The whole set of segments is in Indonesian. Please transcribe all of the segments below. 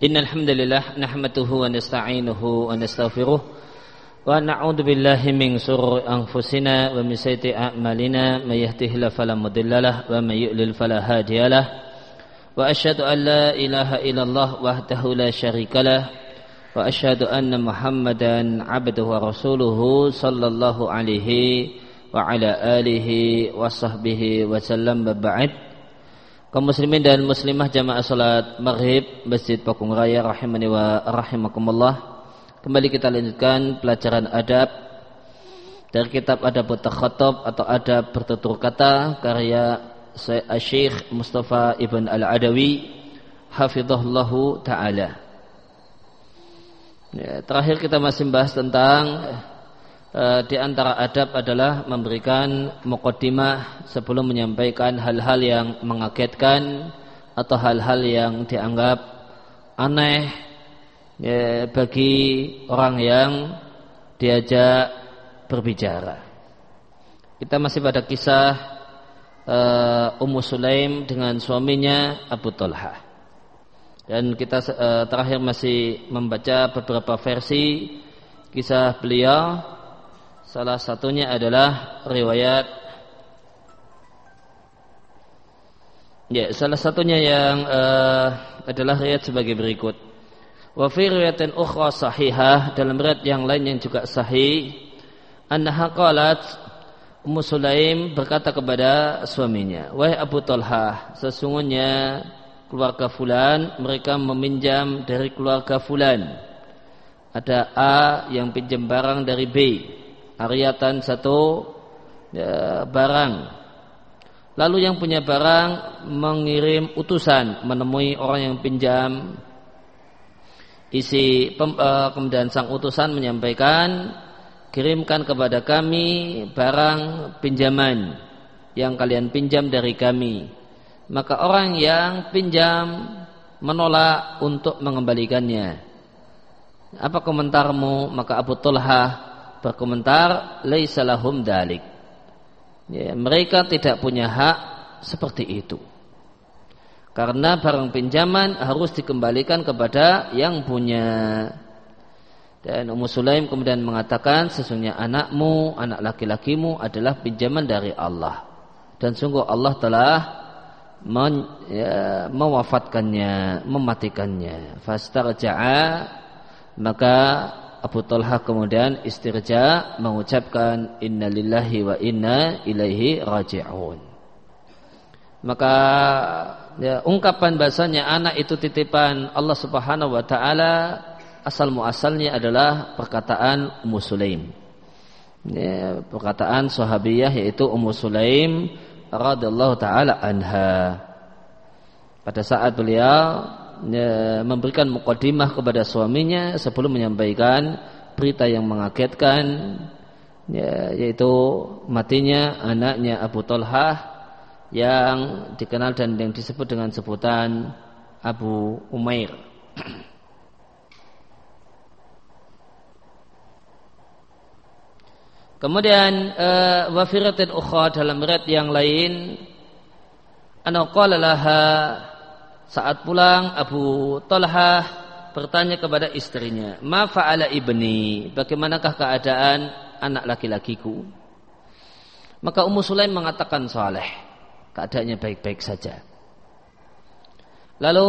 إن الحمد لله نحمده ونستعينه ونستغفره ونعوذ بالله من شرور أنفسنا ومن سيئات أعمالنا. من يهده الله فلا مضل له ومن يؤلل فلا هادي له. وأشهد أن لا إله إلا الله وحده لا شريك له. وأشهد أن محمدا عبده ورسوله صلى الله عليه وعلى آله وصحبه وسلم. بعد kaum muslimin dan muslimah jamaah salat maghrib Masjid Pakung Raya rahimani wa rahimakumullah. Kembali kita lanjutkan pelajaran adab dari kitab Adab Takhatab atau Adab Bertutur Kata karya Syekh Mustafa Ibn Al-Adawi hafizahullahu taala. Ya, terakhir kita masih membahas tentang di antara adab adalah memberikan mukaddimah sebelum menyampaikan hal-hal yang mengagetkan atau hal-hal yang dianggap aneh ya, bagi orang yang diajak berbicara. Kita masih pada kisah uh, Ummu Sulaim dengan suaminya Abu Talha. Dan kita uh, terakhir masih membaca beberapa versi kisah beliau Salah satunya adalah riwayat Ya, salah satunya yang uh, adalah riwayat sebagai berikut. Wa fi riwayatin ukhra sahihah dalam riwayat yang lain yang juga sahih, annaha qalat Ummu Sulaim berkata kepada suaminya, "Wahai Abu Talha, sesungguhnya keluarga fulan mereka meminjam dari keluarga fulan. Ada A yang pinjam barang dari B Ariatan satu ya, barang. Lalu yang punya barang mengirim utusan menemui orang yang pinjam. Isi pem, uh, kemudian sang utusan menyampaikan kirimkan kepada kami barang pinjaman yang kalian pinjam dari kami. Maka orang yang pinjam menolak untuk mengembalikannya. Apa komentarmu? Maka Abu Tulhah berkomentar laisa lahum dalik. Ya, mereka tidak punya hak seperti itu. Karena barang pinjaman harus dikembalikan kepada yang punya. Dan Ummu Sulaim kemudian mengatakan sesungguhnya anakmu, anak laki-lakimu adalah pinjaman dari Allah. Dan sungguh Allah telah men, ya, mewafatkannya, mematikannya. Fastarja'a maka Abu Talha kemudian istirja mengucapkan innalillahi wa inna ilaihi raji'un. Maka ya, ungkapan bahasanya anak itu titipan Allah Subhanahu wa taala asal muasalnya adalah perkataan Ummu Sulaim. Ya, perkataan sahabiyah yaitu Ummu Sulaim radhiyallahu taala anha. Pada saat beliau ya, memberikan mukadimah kepada suaminya sebelum menyampaikan berita yang mengagetkan ya, yaitu matinya anaknya Abu Talha yang dikenal dan yang disebut dengan sebutan Abu Umair. Kemudian uh, wafiratin ukhra dalam riwayat yang lain ana qala laha saat pulang Abu Talha bertanya kepada istrinya, "Ma fa'ala ibni? Bagaimanakah keadaan anak laki-lakiku?" Maka Ummu Sulaim mengatakan saleh, keadaannya baik-baik saja. Lalu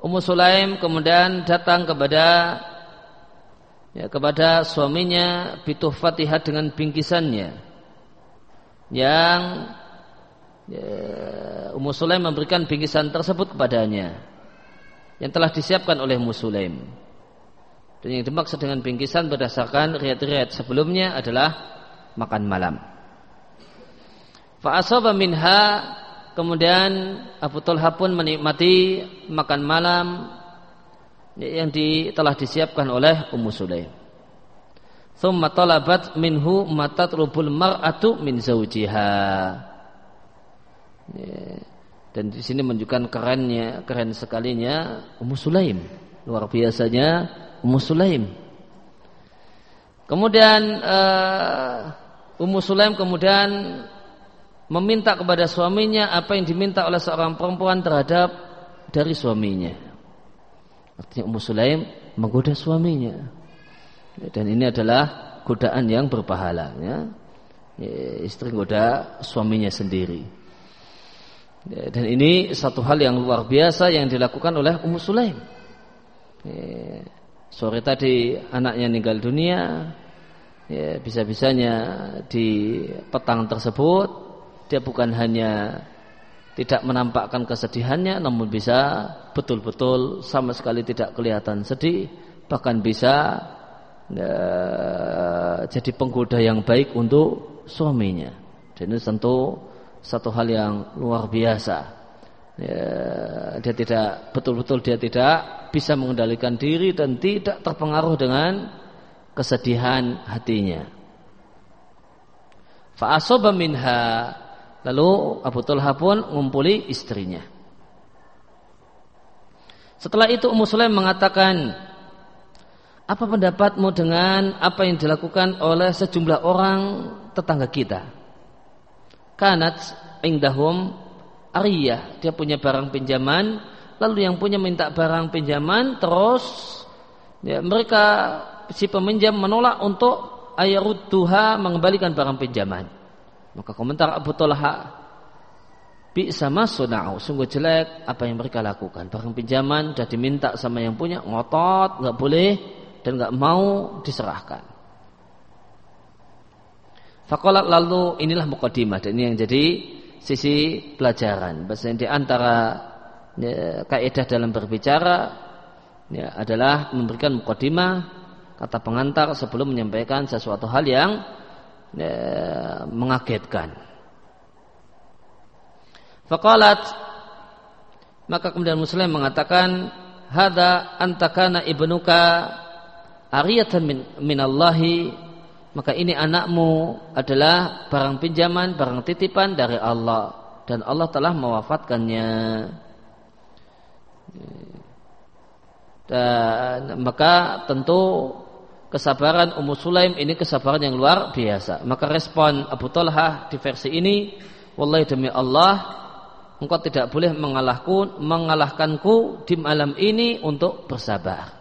Ummu Sulaim kemudian datang kepada ya, kepada suaminya bituh Fatihah dengan bingkisannya yang ya, Ummu Sulaim memberikan bingkisan tersebut kepadanya yang telah disiapkan oleh Ummu Sulaim. Dan yang dimaksud dengan bingkisan berdasarkan riat-riat sebelumnya adalah makan malam. Fa'asaba minha kemudian Abu Talha pun menikmati makan malam yang di, telah disiapkan oleh Ummu Sulaim. Thumma talabat minhu matatrubul mar'atu min zawjiha. Ya. Dan di sini menunjukkan kerennya, keren sekalinya Ummu Sulaim. Luar biasanya Ummu Sulaim. Kemudian uh, Ummu Sulaim kemudian meminta kepada suaminya apa yang diminta oleh seorang perempuan terhadap dari suaminya. Artinya Ummu Sulaim menggoda suaminya. Dan ini adalah godaan yang berpahala. Ya. Istri goda suaminya sendiri. Dan ini satu hal yang luar biasa yang dilakukan oleh Ummu Sulaim. Sore tadi anaknya meninggal dunia, ya, bisa-bisanya di petang tersebut dia bukan hanya tidak menampakkan kesedihannya namun bisa betul-betul sama sekali tidak kelihatan sedih bahkan bisa ya, jadi penggoda yang baik untuk suaminya dan ini tentu satu hal yang luar biasa ya, dia tidak betul-betul dia tidak bisa mengendalikan diri dan tidak terpengaruh dengan kesedihan hatinya. Fa'asoba minha Lalu Abu Talha pun ngumpuli istrinya. Setelah itu Ummu Sulaim mengatakan, apa pendapatmu dengan apa yang dilakukan oleh sejumlah orang tetangga kita? Kanat indahum ariyah, dia punya barang pinjaman, lalu yang punya minta barang pinjaman terus ya, mereka si peminjam menolak untuk ayarudduha mengembalikan barang pinjaman. Maka komentar Abu Talha Bi sama sunau. Sungguh jelek apa yang mereka lakukan. Barang pinjaman sudah diminta sama yang punya Ngotot, nggak boleh Dan nggak mau diserahkan Fakolat lalu inilah mukadimah Dan ini yang jadi sisi pelajaran Bahasanya di antara ya, kaidah dalam berbicara ya, adalah memberikan mukadimah kata pengantar sebelum menyampaikan sesuatu hal yang ya, mengagetkan. Faqalat maka kemudian Muslim mengatakan hada antakana ibnuka ariyatan min, minallahi maka ini anakmu adalah barang pinjaman, barang titipan dari Allah dan Allah telah mewafatkannya. Dan maka tentu kesabaran Ummu Sulaim ini kesabaran yang luar biasa. Maka respon Abu Talha di versi ini, wallahi demi Allah, engkau tidak boleh mengalahku, mengalahkanku di malam ini untuk bersabar.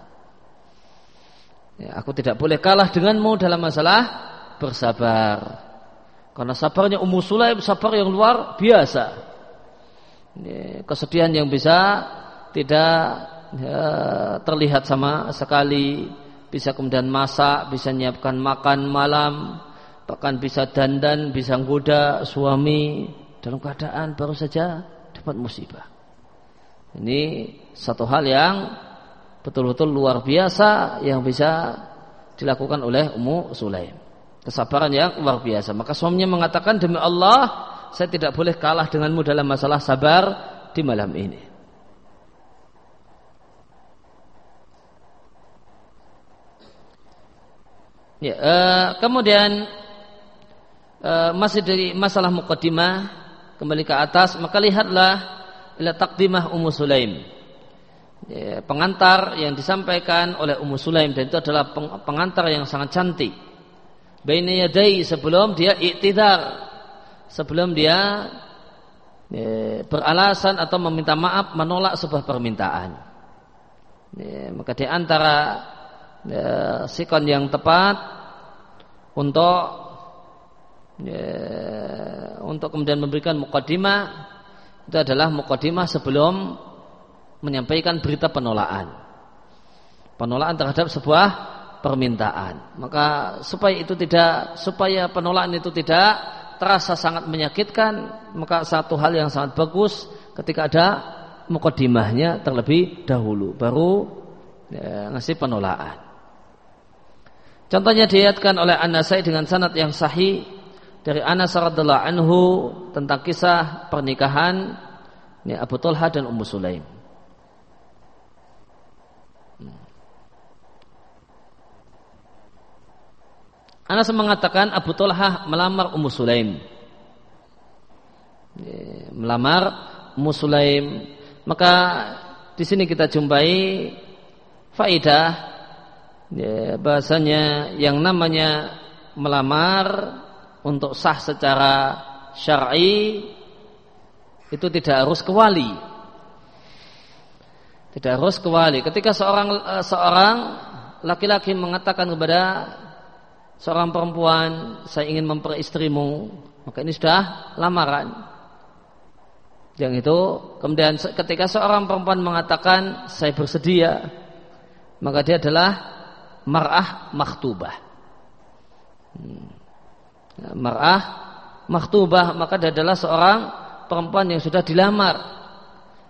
Ya, aku tidak boleh kalah denganmu dalam masalah bersabar. Karena sabarnya Ummu Sulaim sabar yang luar biasa. Ya, kesedihan yang bisa tidak ya, terlihat sama sekali bisa kemudian masak, bisa menyiapkan makan malam, bahkan bisa dandan, bisa goda suami dalam keadaan baru saja dapat musibah. Ini satu hal yang betul-betul luar biasa yang bisa dilakukan oleh Ummu Sulaim. Kesabaran yang luar biasa. Maka suaminya mengatakan demi Allah saya tidak boleh kalah denganmu dalam masalah sabar di malam ini. Ya, uh, kemudian uh, masih dari masalah mukaddimah kembali ke atas maka lihatlah ila takdimah Ummu Sulaim. Ya, pengantar yang disampaikan oleh Ummu Sulaim dan itu adalah pengantar yang sangat cantik. Baina yadai sebelum dia iktidar, sebelum dia ya, beralasan atau meminta maaf menolak sebuah permintaan. Ya, maka di antara sikon yang tepat untuk untuk kemudian memberikan mukaddimah itu adalah mukaddimah sebelum menyampaikan berita penolakan. Penolakan terhadap sebuah permintaan. Maka supaya itu tidak supaya penolakan itu tidak terasa sangat menyakitkan, maka satu hal yang sangat bagus ketika ada mukaddimahnya terlebih dahulu baru ya, ngasih penolakan. Contohnya dilihatkan oleh An-Nasai dengan sanad yang sahih dari Anas radhiallahu anhu tentang kisah pernikahan ini Abu Talha dan Ummu Sulaim. Anas mengatakan Abu Talha melamar Ummu Sulaim. Melamar Ummu Sulaim. Maka di sini kita jumpai faidah ya, bahasanya yang namanya melamar untuk sah secara syar'i itu tidak harus ke wali. Tidak harus kewali. Ketika seorang uh, seorang laki-laki mengatakan kepada seorang perempuan, saya ingin memperistrimu, maka ini sudah lamaran. Yang itu kemudian ketika seorang perempuan mengatakan saya bersedia, maka dia adalah mar'ah makhtubah. Hmm. Mar'ah makhtubah maka dia adalah seorang perempuan yang sudah dilamar.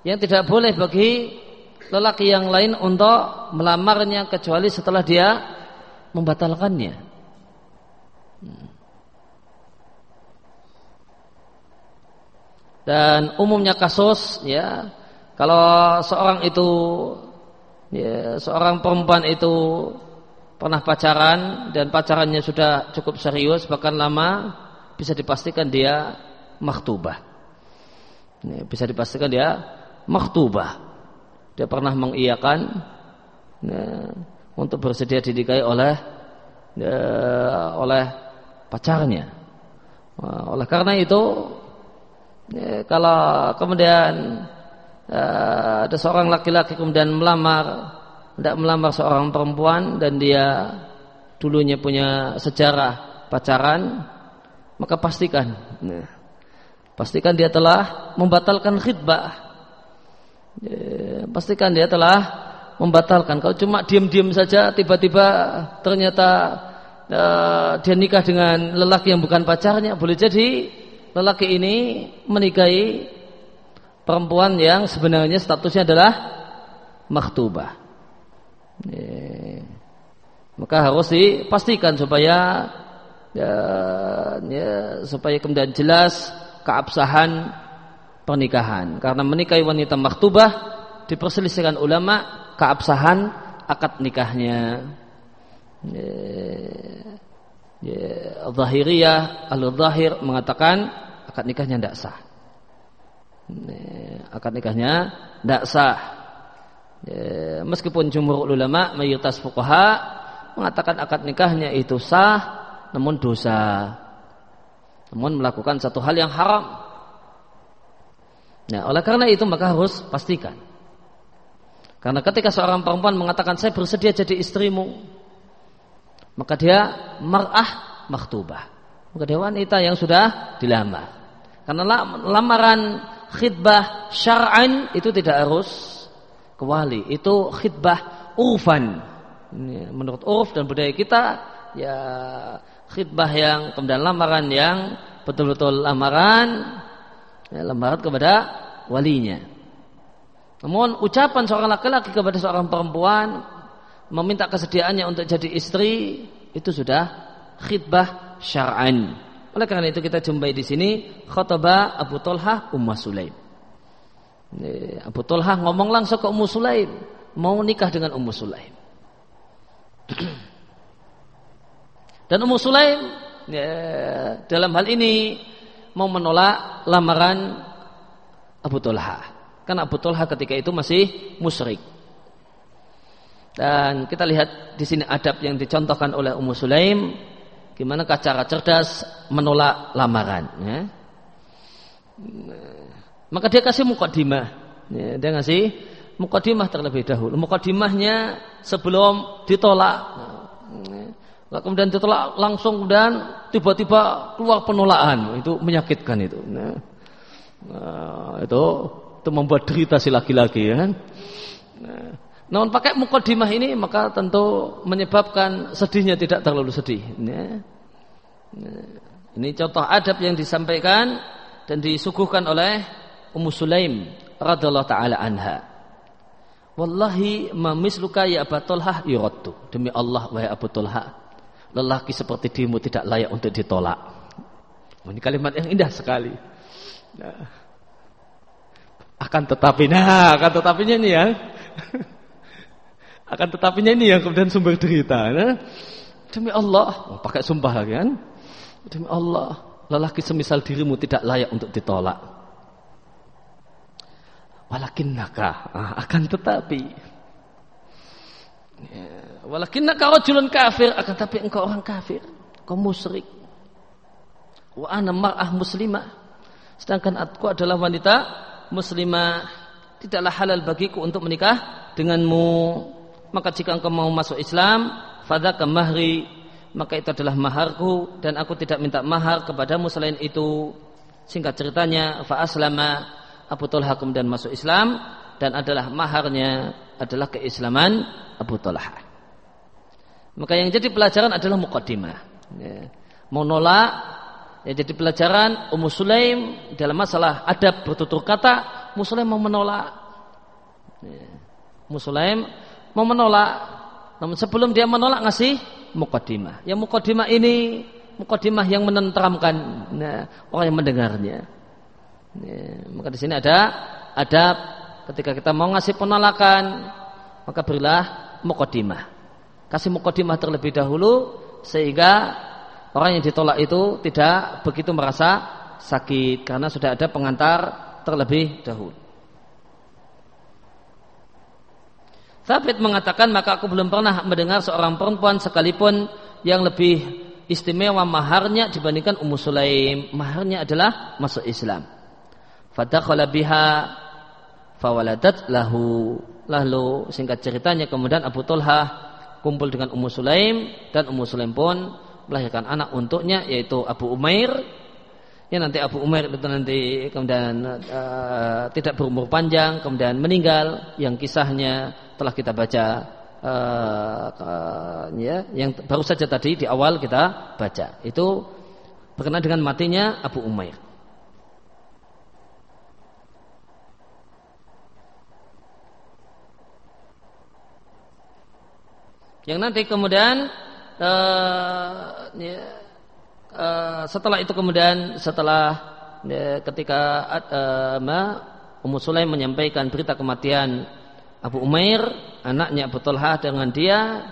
Yang tidak boleh bagi lelaki yang lain untuk melamarnya kecuali setelah dia membatalkannya. Dan umumnya kasus ya kalau seorang itu ya, seorang perempuan itu pernah pacaran dan pacarannya sudah cukup serius bahkan lama bisa dipastikan dia maktubah. Ya, bisa dipastikan dia maktubah dia pernah mengiyakan ya, untuk bersedia didikahi oleh ya, oleh pacarnya. Oleh karena itu, ya, kalau kemudian ya, ada seorang laki-laki kemudian melamar, tidak melamar seorang perempuan dan dia dulunya punya sejarah pacaran, maka pastikan, ya, pastikan dia telah membatalkan khidbah ya, pastikan dia telah membatalkan. Kalau cuma diam-diam saja tiba-tiba ternyata uh, dia nikah dengan lelaki yang bukan pacarnya, boleh jadi lelaki ini menikahi perempuan yang sebenarnya statusnya adalah makhtubah. Ya, maka harus dipastikan supaya ya, ya, supaya kemudian jelas keabsahan pernikahan. Karena menikahi wanita maktubah diperselisihkan ulama keabsahan akad nikahnya. Ya, ya, Zahiriyah, al-Zahir mengatakan akad nikahnya tidak sah. Ya, akad nikahnya tidak sah. Ya, meskipun jumhur ulama mayoritas fuqaha mengatakan akad nikahnya itu sah namun dosa. Namun melakukan satu hal yang haram Nah, oleh karena itu maka harus pastikan. Karena ketika seorang perempuan mengatakan saya bersedia jadi istrimu, maka dia mar'ah maktubah. Maka dia wanita yang sudah dilamar. Karena lamaran khidbah syar'an itu tidak harus kewali. Itu khidbah urfan. Menurut urf dan budaya kita, ya khidbah yang kemudian lamaran yang betul-betul lamaran ya, lamaran kepada walinya. Namun ucapan seorang laki-laki kepada seorang perempuan meminta kesediaannya untuk jadi istri itu sudah khidbah syar'an. Oleh karena itu kita jumpai di sini khotbah Abu Talha Ummu Sulaim. Abu Talha ngomong langsung ke Ummu Sulaim mau nikah dengan Ummu Sulaim. Dan Ummu Sulaim ya, dalam hal ini mau menolak lamaran Abu Talha. Karena Abu Talha ketika itu masih musyrik. Dan kita lihat di sini adab yang dicontohkan oleh Ummu Sulaim gimana cara cerdas menolak lamaran ya. Maka dia kasih mukadimah. Ya, dia ngasih mukadimah terlebih dahulu. Mukadimahnya sebelum ditolak. Nah, kemudian ditolak langsung dan tiba-tiba keluar penolakan itu menyakitkan itu nah, nah itu itu membuat derita si laki-laki ya nah, namun pakai mukodimah ini maka tentu menyebabkan sedihnya tidak terlalu sedih nah, nah, ini contoh adab yang disampaikan dan disuguhkan oleh Ummu Sulaim radhiyallahu taala anha Wallahi ma misluka ya Abu Talhah. Demi Allah wahai Abu Talhah lelaki seperti dirimu tidak layak untuk ditolak. Ini kalimat yang indah sekali. Nah, akan tetapi, nah, akan tetapinya ini ya. akan tetapinya ini yang kemudian sumber derita. Nah, demi Allah, oh, pakai sumpah kan? Demi Allah, lelaki semisal dirimu tidak layak untuk ditolak. Walakin naka, nah, akan tetapi. Ya Walakinnaka rajulun kafir akan tapi engkau orang kafir, kau musyrik. Wa ana mar'ah muslimah. Sedangkan aku adalah wanita muslimah. tidaklah halal bagiku untuk menikah denganmu. Maka jika engkau mau masuk Islam, fadzaka mahri, maka itu adalah maharku dan aku tidak minta mahar kepadamu selain itu. Singkat ceritanya, fa aslama Abu Talha kemudian masuk Islam dan adalah maharnya adalah keislaman Abu Talha. Maka yang jadi pelajaran adalah mukaddimah. Ya. Menolak ya jadi pelajaran Ummu Sulaim dalam masalah adab bertutur kata, Muslim mau menolak. Ya. Ummu Sulaim mau menolak. Namun sebelum dia menolak ngasih mukaddimah. Yang mukaddimah ini mukaddimah yang menenteramkan nah, orang yang mendengarnya. Ya, maka di sini ada adab ketika kita mau ngasih penolakan maka berilah mukaddimah. Kasih mukaddimah terlebih dahulu sehingga orang yang ditolak itu tidak begitu merasa sakit karena sudah ada pengantar terlebih dahulu. Thabit mengatakan maka aku belum pernah mendengar seorang perempuan sekalipun yang lebih istimewa maharnya dibandingkan Ummu Sulaim. Maharnya adalah masuk Islam. Fadakhala biha fawaladat lahu. Lalu singkat ceritanya kemudian Abu Talha kumpul dengan Ummu Sulaim dan Ummu Sulaim pun melahirkan anak untuknya yaitu Abu Umair ya nanti Abu Umair itu nanti kemudian uh, tidak berumur panjang kemudian meninggal yang kisahnya telah kita baca uh, uh, ya yang baru saja tadi di awal kita baca. Itu berkenaan dengan matinya Abu Umair. Yang nanti kemudian uh, ya, Eh, setelah itu kemudian setelah ya, ketika uh, Ummu Sulaim menyampaikan berita kematian Abu Umair, anaknya Abu Talha dengan dia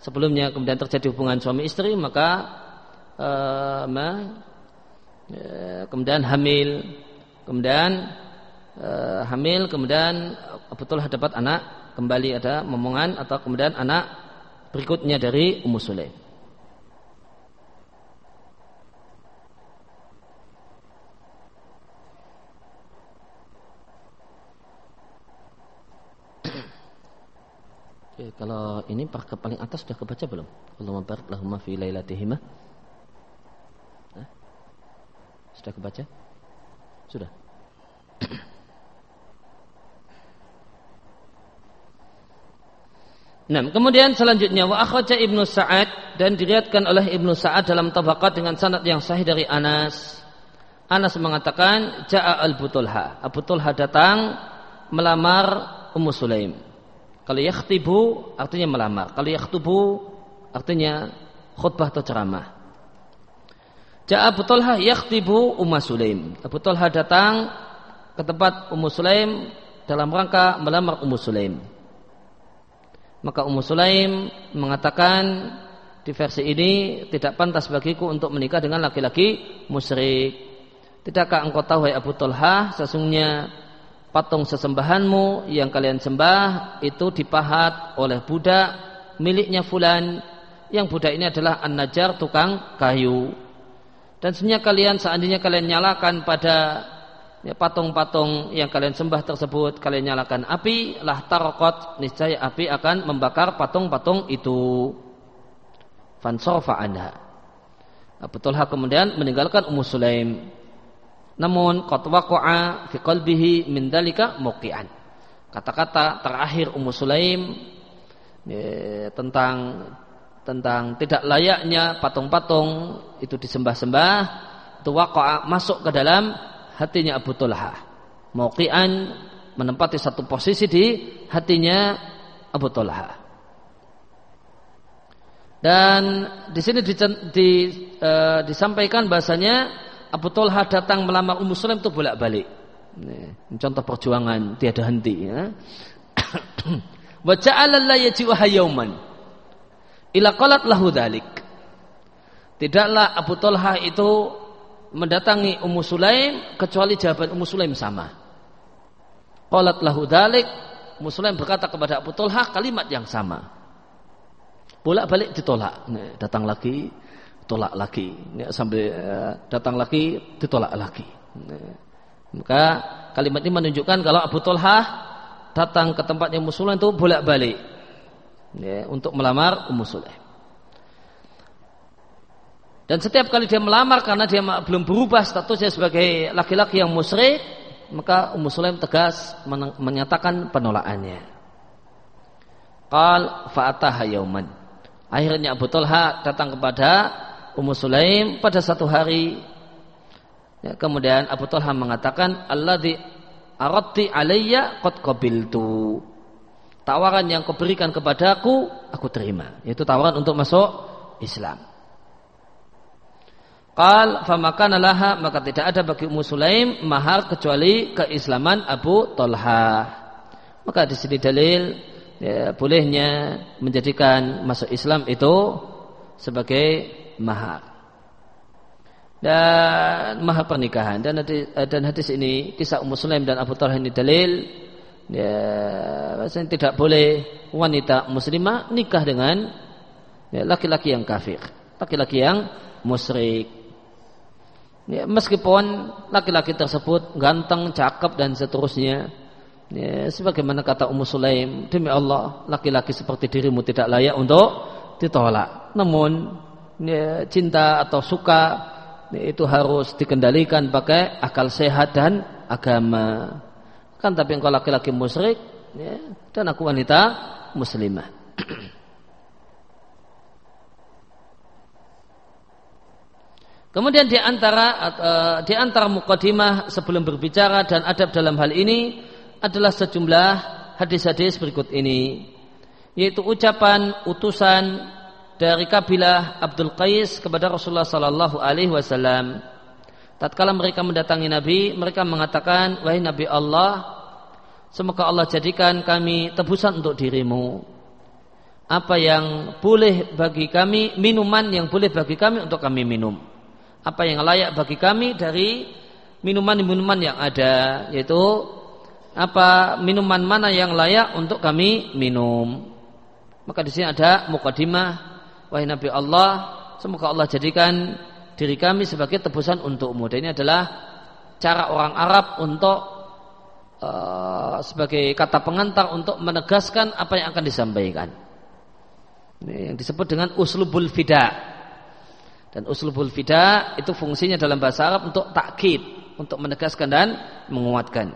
sebelumnya kemudian terjadi hubungan suami istri maka uh, ma, ya, kemudian hamil kemudian uh, hamil kemudian Abu Talha dapat anak kembali ada momongan atau kemudian anak berikutnya dari Ummu Sulaim Oke, kalau ini ke paling atas sudah kebaca belum? Allahumma barik lahumma fi lailatihima. Sudah kebaca? Sudah. Nah, kemudian selanjutnya wa akhraja Ibnu Sa'ad dan diriatkan oleh Ibnu Sa'ad dalam tabaqat dengan sanad yang sahih dari Anas. Anas mengatakan ja'a al-Butulha. Abu Tulha datang melamar Ummu Sulaim. Kalau yakhtibu artinya melamar. Kalau yakhtubu artinya khutbah atau ceramah. Ja'a Abu Talha yakhtibu Umma Sulaim. Abu Talha datang ke tempat Ummu Sulaim dalam rangka melamar Ummu Sulaim. Maka Ummu Sulaim mengatakan di versi ini tidak pantas bagiku untuk menikah dengan laki-laki musyrik. Tidakkah engkau tahu hai Abu Talha sesungguhnya patung sesembahanmu yang kalian sembah itu dipahat oleh budak miliknya fulan. Yang budak ini adalah an-najar tukang kayu. Dan sebenarnya kalian seandainya kalian nyalakan pada ya, patung-patung yang kalian sembah tersebut kalian nyalakan api lah tarokot niscaya api akan membakar patung-patung itu. Fansofa anda Abu Talha kemudian meninggalkan Ummu Sulaim namun qad waqa'a fi qalbihi min dalika. Kata-kata terakhir Ummu Sulaim ya, tentang tentang tidak layaknya patung-patung itu disembah-sembah itu waqa'a masuk ke dalam hatinya Abu Tulha. Muqian menempati satu posisi di hatinya Abu Tulha. Dan di sini di, di, uh, disampaikan bahasanya Abu Talha datang melamar Ummu Sulaim itu bolak-balik. Ini contoh perjuangan tiada henti ya. Wa ja'ala la yaji'u hayyuman. Ila qalat lahu dhalik. Tidaklah Abu Talha itu mendatangi Ummu Sulaim kecuali jawaban Ummu Sulaim sama. Qalat lahu dhalik. Ummu Sulaim berkata kepada Abu Talha kalimat yang sama. Bolak-balik ditolak. Datang lagi, tolak lagi ya, sampai uh, datang lagi ditolak lagi ya. maka kalimat ini menunjukkan kalau Abu Talha datang ke tempatnya Ummu Sulaim itu bolak-balik ya, untuk melamar Ummu. Dan setiap kali dia melamar karena dia belum berubah statusnya sebagai laki-laki yang musyrik, maka Ummu Sulaim tegas menyatakan penolakannya. Qal fa'ataha yauman. Akhirnya Abu Talha datang kepada Ummu Sulaim pada satu hari. Ya, kemudian Abu Talha mengatakan, "Alladzi aradti alayya qad qabiltu." Tawaran yang kau berikan kepadaku, aku terima. Yaitu tawaran untuk masuk Islam. Qal famakana laha maka tidak ada bagi Ummu Sulaim mahar kecuali keislaman Abu Talha. Maka di sini dalil ya, bolehnya menjadikan masuk Islam itu sebagai mahar dan mahar pernikahan. Dan hadis, dan hadis ini kisah Ummu Sulaim dan Abu Talha ini dalil. Ya tidak boleh wanita muslimah nikah dengan ya, laki-laki ya, yang kafir laki-laki yang musyrik. Ya, meskipun laki-laki tersebut ganteng cakep dan seterusnya. Ya, sebagaimana kata Ummu Sulaim, demi Allah, laki-laki seperti dirimu tidak layak untuk ditolak. Namun, ya, cinta atau suka ya, itu harus dikendalikan pakai akal sehat dan agama. Kan tapi engkau laki-laki musyrik, ya, dan aku wanita muslimah. Kemudian di antara uh, di antara mukadimah sebelum berbicara dan adab dalam hal ini adalah sejumlah hadis-hadis berikut ini yaitu ucapan utusan dari kabilah Abdul Qais kepada Rasulullah sallallahu alaihi wasallam. Tatkala mereka mendatangi Nabi mereka mengatakan wahai Nabi Allah semoga Allah jadikan kami tebusan untuk dirimu. Apa yang boleh bagi kami minuman yang boleh bagi kami untuk kami minum. Apa yang layak bagi kami dari minuman-minuman yang ada yaitu apa minuman mana yang layak untuk kami minum. Maka di sini ada mukadimah wahai Nabi Allah, semoga Allah jadikan diri kami sebagai tebusan untukmu. Dan ini adalah cara orang Arab untuk uh, sebagai kata pengantar untuk menegaskan apa yang akan disampaikan. Ini yang disebut dengan uslubul fida. Dan uslubul fida itu fungsinya dalam bahasa Arab untuk takkid, untuk menegaskan dan menguatkan.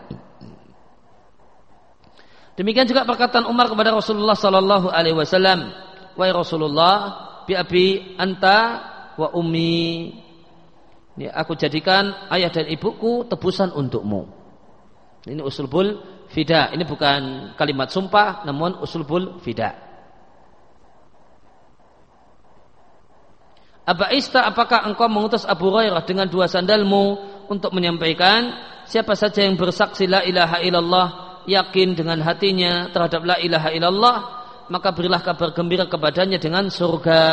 Demikian juga perkataan Umar kepada Rasulullah sallallahu alaihi wasallam, "Wahai Rasulullah, bi abi anta wa ummi." Ya, aku jadikan ayah dan ibuku tebusan untukmu. Ini usulbul fida. Ini bukan kalimat sumpah, namun usulbul fida. Aba Ista, apakah engkau mengutus Abu Hurairah dengan dua sandalmu untuk menyampaikan siapa saja yang bersaksi la ilaha illallah yakin dengan hatinya terhadap la ilaha illallah maka berilah kabar gembira kepadanya dengan surga.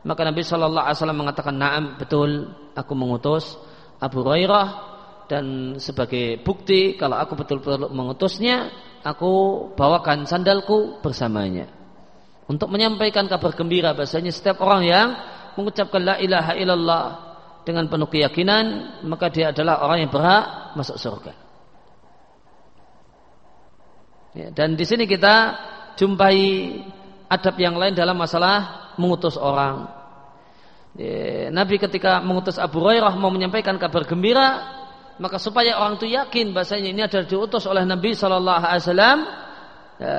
Maka Nabi Shallallahu Alaihi Wasallam mengatakan naam betul aku mengutus Abu Hurairah dan sebagai bukti kalau aku betul-betul mengutusnya aku bawakan sandalku bersamanya. Untuk menyampaikan kabar gembira bahasanya setiap orang yang mengucapkan la ilaha illallah dengan penuh keyakinan maka dia adalah orang yang berhak masuk surga. Ya, dan di sini kita jumpai adab yang lain dalam masalah mengutus orang. Nabi ketika mengutus Abu Hurairah mau menyampaikan kabar gembira, maka supaya orang itu yakin bahasanya ini adalah diutus oleh Nabi Shallallahu Alaihi Wasallam, ya,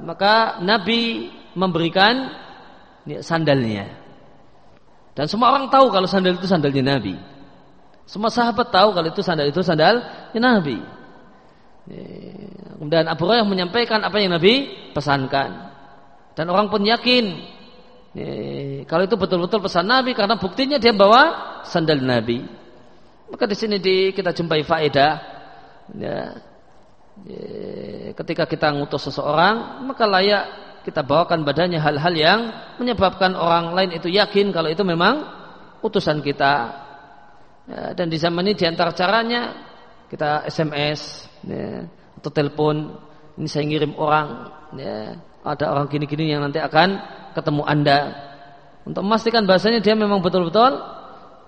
maka Nabi memberikan ya, sandalnya. Dan semua orang tahu kalau sandal itu sandalnya Nabi. Semua sahabat tahu kalau itu sandal itu sandalnya Nabi. Kemudian Abu Hurairah menyampaikan apa yang Nabi pesankan. Dan orang pun yakin kalau itu betul-betul pesan Nabi karena buktinya dia bawa sandal Nabi. Maka di sini di, kita jumpai faedah ya, ketika kita ngutus seseorang maka layak kita bawakan badannya hal-hal yang menyebabkan orang lain itu yakin kalau itu memang utusan kita. Ya, dan di zaman ini di antara caranya kita SMS ya, atau telepon ini saya ngirim orang ya, ada orang gini-gini yang nanti akan ketemu anda. Untuk memastikan bahasanya dia memang betul-betul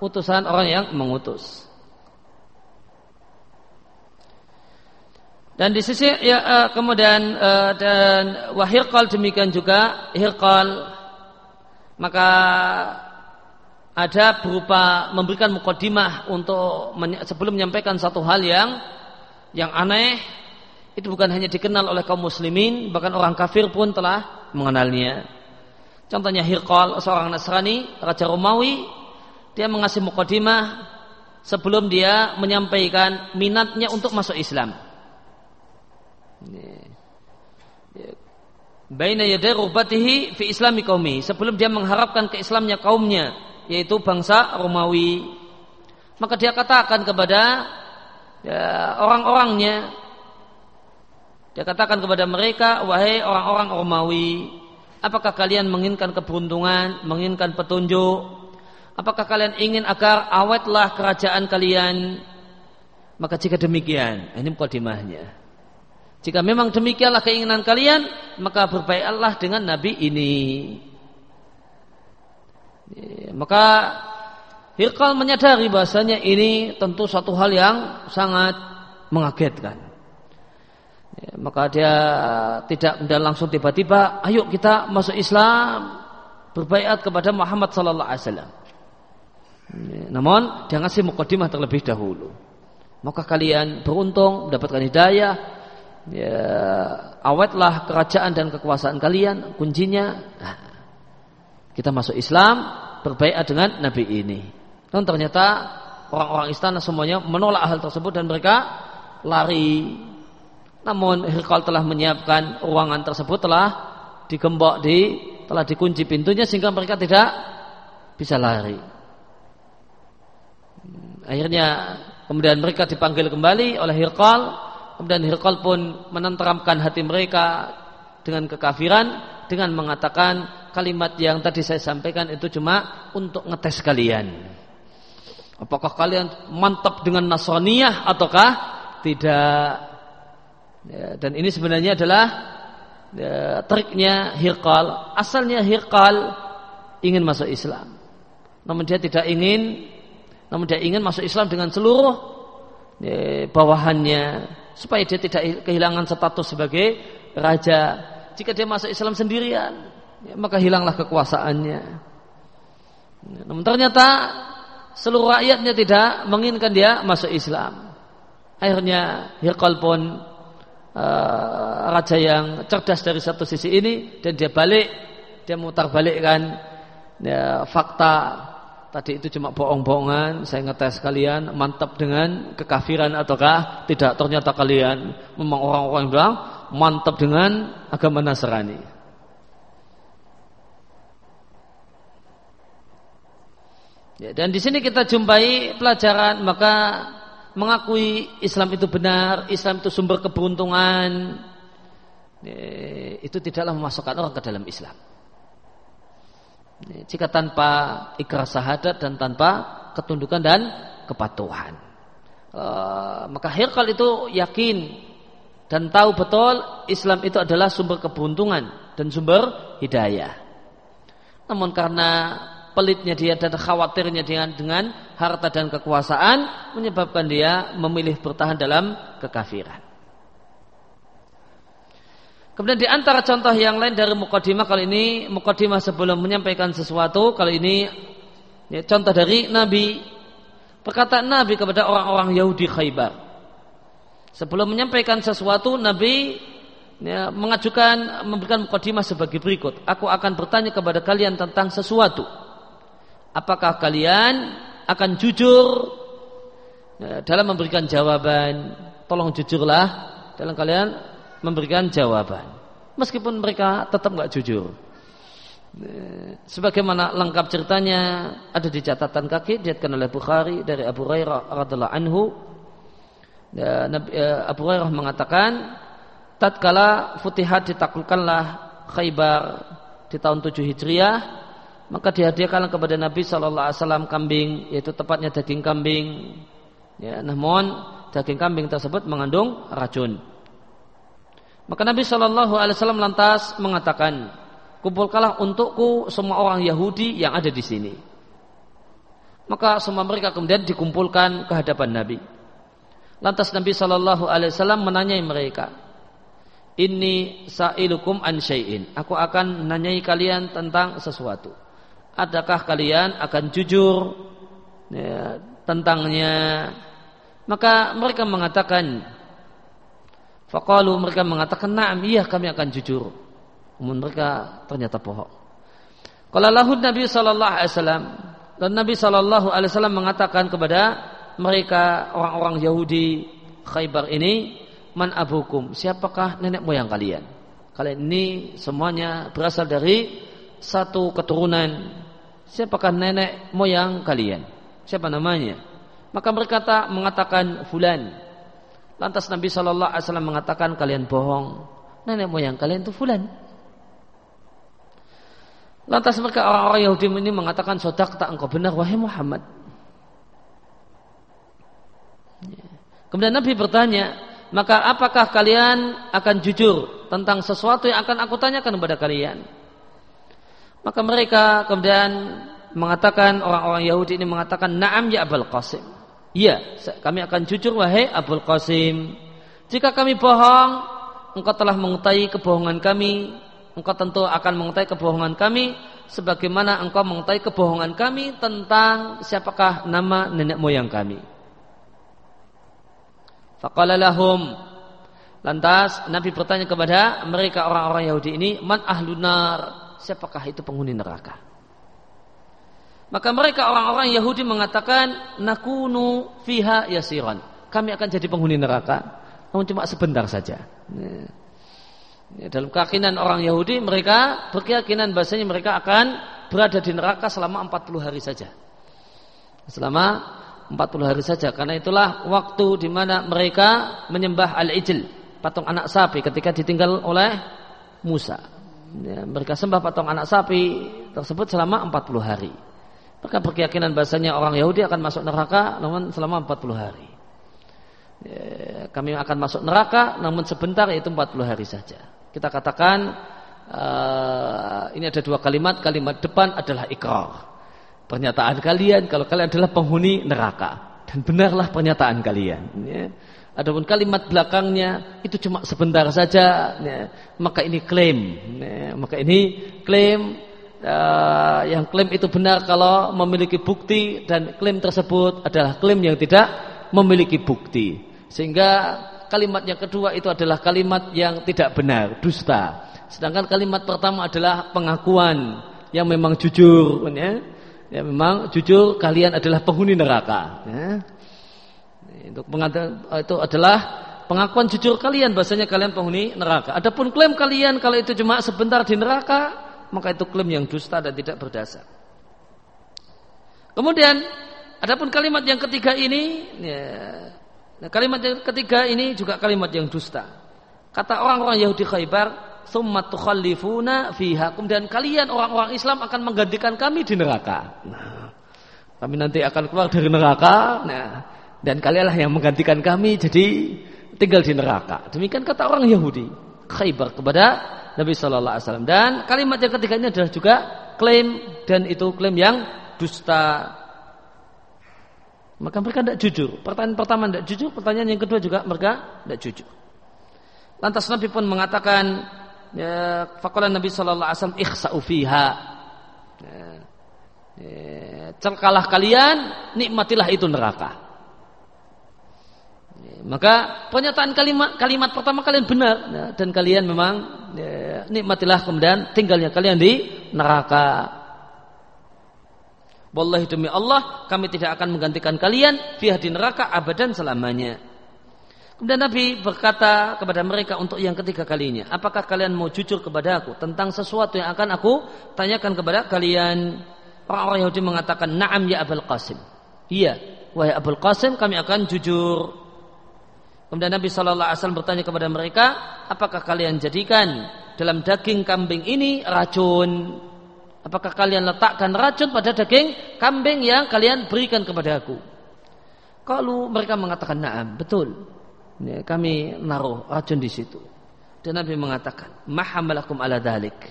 utusan orang yang mengutus. Dan di sisi ya, uh, kemudian uh, dan wahirqal demikian juga hirqal maka ada berupa memberikan mukadimah untuk sebelum menyampaikan satu hal yang yang aneh itu bukan hanya dikenal oleh kaum muslimin bahkan orang kafir pun telah mengenalnya. Contohnya Hirqal seorang Nasrani raja Romawi dia mengasih mukadimah sebelum dia menyampaikan minatnya untuk masuk Islam. Baina yaday fi islami qaumi. Sebelum dia mengharapkan keislamnya kaumnya, yaitu bangsa Romawi. Maka dia katakan kepada ya, orang-orangnya, dia katakan kepada mereka, wahai orang-orang Romawi, apakah kalian menginginkan keberuntungan, menginginkan petunjuk? Apakah kalian ingin agar awetlah kerajaan kalian? Maka jika demikian, ini mukadimahnya. Jika memang demikianlah keinginan kalian, maka berbaiklah dengan Nabi ini. Ya, maka Hirqal menyadari bahasanya ini tentu satu hal yang sangat mengagetkan. Ya, maka dia tidak dan langsung tiba-tiba, ayo kita masuk Islam, berbaikat kepada Muhammad Sallallahu Alaihi Wasallam. Ya, namun dia ngasih mukadimah terlebih dahulu. Maka kalian beruntung mendapatkan hidayah ya, awetlah kerajaan dan kekuasaan kalian kuncinya nah, kita masuk Islam berbaikat dengan Nabi ini dan ternyata orang-orang istana semuanya menolak hal tersebut dan mereka lari. Namun Hirkal telah menyiapkan ruangan tersebut telah digembok di telah dikunci pintunya sehingga mereka tidak bisa lari. Akhirnya kemudian mereka dipanggil kembali oleh Hirkal Kemudian Hirqal pun menenteramkan hati mereka dengan kekafiran dengan mengatakan kalimat yang tadi saya sampaikan itu cuma untuk ngetes kalian. Apakah kalian mantap dengan Nasraniyah ataukah tidak? Ya, dan ini sebenarnya adalah ya, triknya Hirqal. Asalnya Hirqal ingin masuk Islam. Namun dia tidak ingin namun dia ingin masuk Islam dengan seluruh ya, bawahannya supaya dia tidak kehilangan status sebagai raja. Jika dia masuk Islam sendirian, ya, maka hilanglah kekuasaannya. Namun ternyata seluruh rakyatnya tidak menginginkan dia masuk Islam. Akhirnya Hirqal pun uh, raja yang cerdas dari satu sisi ini dan dia balik, dia mutar balikkan ya, fakta tadi itu cuma bohong-bohongan, saya ngetes kalian mantap dengan kekafiran ataukah tidak ternyata kalian memang orang-orang bilang mantap dengan agama Nasrani. Ya, dan di sini kita jumpai pelajaran maka mengakui Islam itu benar, Islam itu sumber keberuntungan, ya, itu tidaklah memasukkan orang ke dalam Islam. Jika tanpa ikrar syahadat dan tanpa ketundukan dan kepatuhan. Uh, maka Hirkal itu yakin dan tahu betul Islam itu adalah sumber keberuntungan dan sumber hidayah. Namun karena pelitnya dia dan khawatirnya dengan dengan harta dan kekuasaan menyebabkan dia memilih bertahan dalam kekafiran. Kemudian di antara contoh yang lain dari mukadimah kali ini mukadimah sebelum menyampaikan sesuatu kali ini ya, contoh dari Nabi perkataan Nabi kepada orang-orang Yahudi Khaybar. Sebelum menyampaikan sesuatu Nabi ya, mengajukan memberikan mukadimah sebagai berikut. Aku akan bertanya kepada kalian tentang sesuatu. Apakah kalian akan jujur ya, dalam memberikan jawaban? Tolong jujurlah dalam kalian memberikan jawaban. Meskipun mereka tetap nggak jujur. Sebagaimana lengkap ceritanya ada di catatan kaki diatkan oleh Bukhari dari Abu Hurairah radhiallahu anhu. Eh, Abu Hurairah mengatakan, tatkala Futihat ditaklukkanlah Khaybar di tahun 7 Hijriah, maka dihadiahkan kepada Nabi Shallallahu Alaihi Wasallam kambing, yaitu tepatnya daging kambing. Ya, namun daging kambing tersebut mengandung racun. Maka Nabi Shallallahu Alaihi Wasallam lantas mengatakan, kumpulkanlah untukku semua orang Yahudi yang ada di sini. Maka semua mereka kemudian dikumpulkan ke hadapan Nabi. Lantas Nabi Shallallahu Alaihi Wasallam menanyai mereka, ini sa'ilukum an syai'in. Aku akan menanyai kalian tentang sesuatu. Adakah kalian akan jujur ya, tentangnya? Maka mereka mengatakan, Fakalu mereka mengatakan, Naam, iya kami akan jujur. Namun mereka ternyata bohong. Kalau lahud Nabi Shallallahu Alaihi Wasallam dan Nabi Shallallahu Alaihi Wasallam mengatakan kepada mereka orang-orang Yahudi Khaybar ini, man abukum, siapakah nenek moyang kalian? Kalian ini semuanya berasal dari satu keturunan. Siapakah nenek moyang kalian? Siapa namanya? Maka mereka tak mengatakan fulan. Lantas Nabi Shallallahu Alaihi Wasallam mengatakan kalian bohong. Nenek moyang kalian itu fulan. Lantas mereka orang-orang Yahudi ini mengatakan sodak tak engkau benar wahai Muhammad. Kemudian Nabi bertanya, maka apakah kalian akan jujur tentang sesuatu yang akan aku tanyakan kepada kalian? Maka mereka kemudian mengatakan orang-orang Yahudi ini mengatakan, "Na'am ya Abul Qasim." Iya, kami akan jujur wahai Abul Qasim. Jika kami bohong, engkau telah mengetahui kebohongan kami, engkau tentu akan mengetahui kebohongan kami sebagaimana engkau mengetahui kebohongan kami tentang siapakah nama nenek moyang kami. Faqala Lantas Nabi bertanya kepada mereka orang-orang Yahudi ini, "Man ahlunar?" Siapakah itu penghuni neraka? Maka mereka orang-orang Yahudi mengatakan, "Nakunu fiha yasiran." Kami akan jadi penghuni neraka, namun cuma sebentar saja. Ya, dalam keyakinan orang Yahudi, mereka berkeyakinan bahasanya mereka akan berada di neraka selama 40 hari saja. Selama 40 hari saja karena itulah waktu di mana mereka menyembah al-ijl patung anak sapi ketika ditinggal oleh Musa ya, mereka sembah patung anak sapi tersebut selama 40 hari. Mereka berkeyakinan bahasanya orang Yahudi akan masuk neraka namun selama 40 hari. Ya, kami akan masuk neraka namun sebentar yaitu 40 hari saja. Kita katakan uh, ini ada dua kalimat. Kalimat depan adalah ikrar pernyataan kalian kalau kalian adalah penghuni neraka. Dan benarlah pernyataan kalian ya. Adapun kalimat belakangnya itu cuma sebentar saja, ya. maka ini klaim, ya. maka ini klaim uh, yang klaim itu benar kalau memiliki bukti dan klaim tersebut adalah klaim yang tidak memiliki bukti, sehingga kalimat yang kedua itu adalah kalimat yang tidak benar, dusta. Sedangkan kalimat pertama adalah pengakuan yang memang jujur, ya ya memang jujur kalian adalah penghuni neraka ya. Untuk itu adalah pengakuan jujur kalian bahasanya kalian penghuni neraka adapun klaim kalian kalau itu cuma sebentar di neraka maka itu klaim yang dusta dan tidak berdasar kemudian adapun kalimat yang ketiga ini ya, kalimat yang ketiga ini juga kalimat yang dusta kata orang-orang Yahudi Khaybar summa tukhallifuna fiha. Kemudian kalian orang-orang Islam akan menggantikan kami di neraka. Nah, kami nanti akan keluar dari neraka. Nah, dan kalianlah yang menggantikan kami jadi tinggal di neraka. Demikian kata orang Yahudi. Khaybar kepada Nabi Shallallahu Alaihi Wasallam. Dan kalimat yang ketiga ini adalah juga klaim dan itu klaim yang dusta. Maka mereka tidak jujur. Pertanyaan pertama tidak jujur, pertanyaan yang kedua juga mereka tidak jujur. Lantas Nabi pun mengatakan ya, faqala Nabi sallallahu alaihi wasallam ikhsa'u fiha. Ya, ya, celkalah kalian, nikmatilah itu neraka. Maka pernyataan kalimat kalimat pertama kalian benar ya, dan kalian memang ya, nikmatilah kemudian tinggalnya kalian di neraka. Wallahi demi Allah kami tidak akan menggantikan kalian fiha di neraka abadan selamanya. Kemudian Nabi berkata kepada mereka untuk yang ketiga kalinya, apakah kalian mau jujur kepada aku tentang sesuatu yang akan aku tanyakan kepada kalian? Orang-orang Yahudi mengatakan, "Na'am ya Abul Qasim." Iya, wahai Abul Qasim, kami akan jujur. Kemudian Nabi Shallallahu Alaihi Wasallam bertanya kepada mereka, apakah kalian jadikan dalam daging kambing ini racun? Apakah kalian letakkan racun pada daging kambing yang kalian berikan kepada aku? Kalau mereka mengatakan na'am, betul ya, kami naruh racun di situ. Dan Nabi mengatakan, "Mahamalakum ala dalik."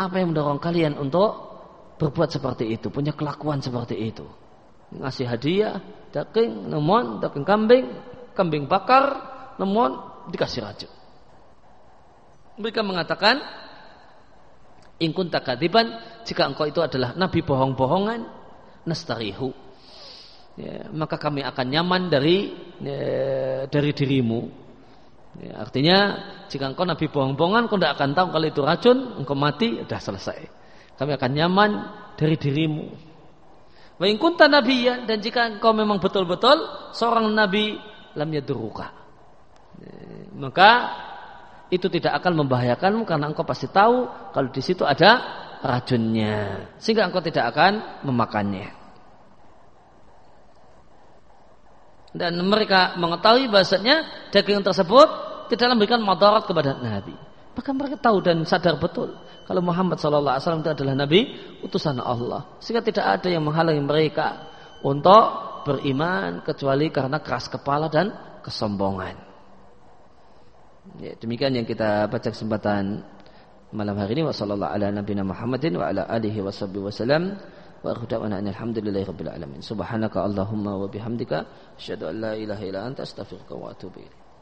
Apa yang mendorong kalian untuk berbuat seperti itu, punya kelakuan seperti itu? Ngasih hadiah, daging, namun daging kambing, kambing bakar namun dikasih racun. Mereka mengatakan ingkun takadiban jika engkau itu adalah nabi bohong-bohongan nastarihu. Ya, maka kami akan nyaman dari ya, dari dirimu. Ya, artinya jika engkau nabi bohong-bohongan engkau tidak akan tahu kalau itu racun engkau mati sudah selesai. Kami akan nyaman dari dirimu. Wa ingkunta nabiyan dan jika engkau memang betul-betul seorang nabi lam yaduruka ya, maka itu tidak akan membahayakanmu karena engkau pasti tahu kalau di situ ada racunnya sehingga engkau tidak akan memakannya. Dan mereka mengetahui bahasanya daging tersebut tidak memberikan madarat kepada Nabi. Maka mereka tahu dan sadar betul kalau Muhammad SAW itu adalah Nabi utusan Allah. Sehingga tidak ada yang menghalangi mereka untuk beriman kecuali karena keras kepala dan kesombongan. Ya, demikian yang kita baca kesempatan malam hari ini. Wasallallahu ala nabiyina Muhammadin wa ala alihi washabbihi wasallam wa akhiru alhamdulillahi rabbil alamin. Subhanaka allahumma wa bihamdika asyhadu an la ilaha illa anta astaghfiruka wa atubu ilaik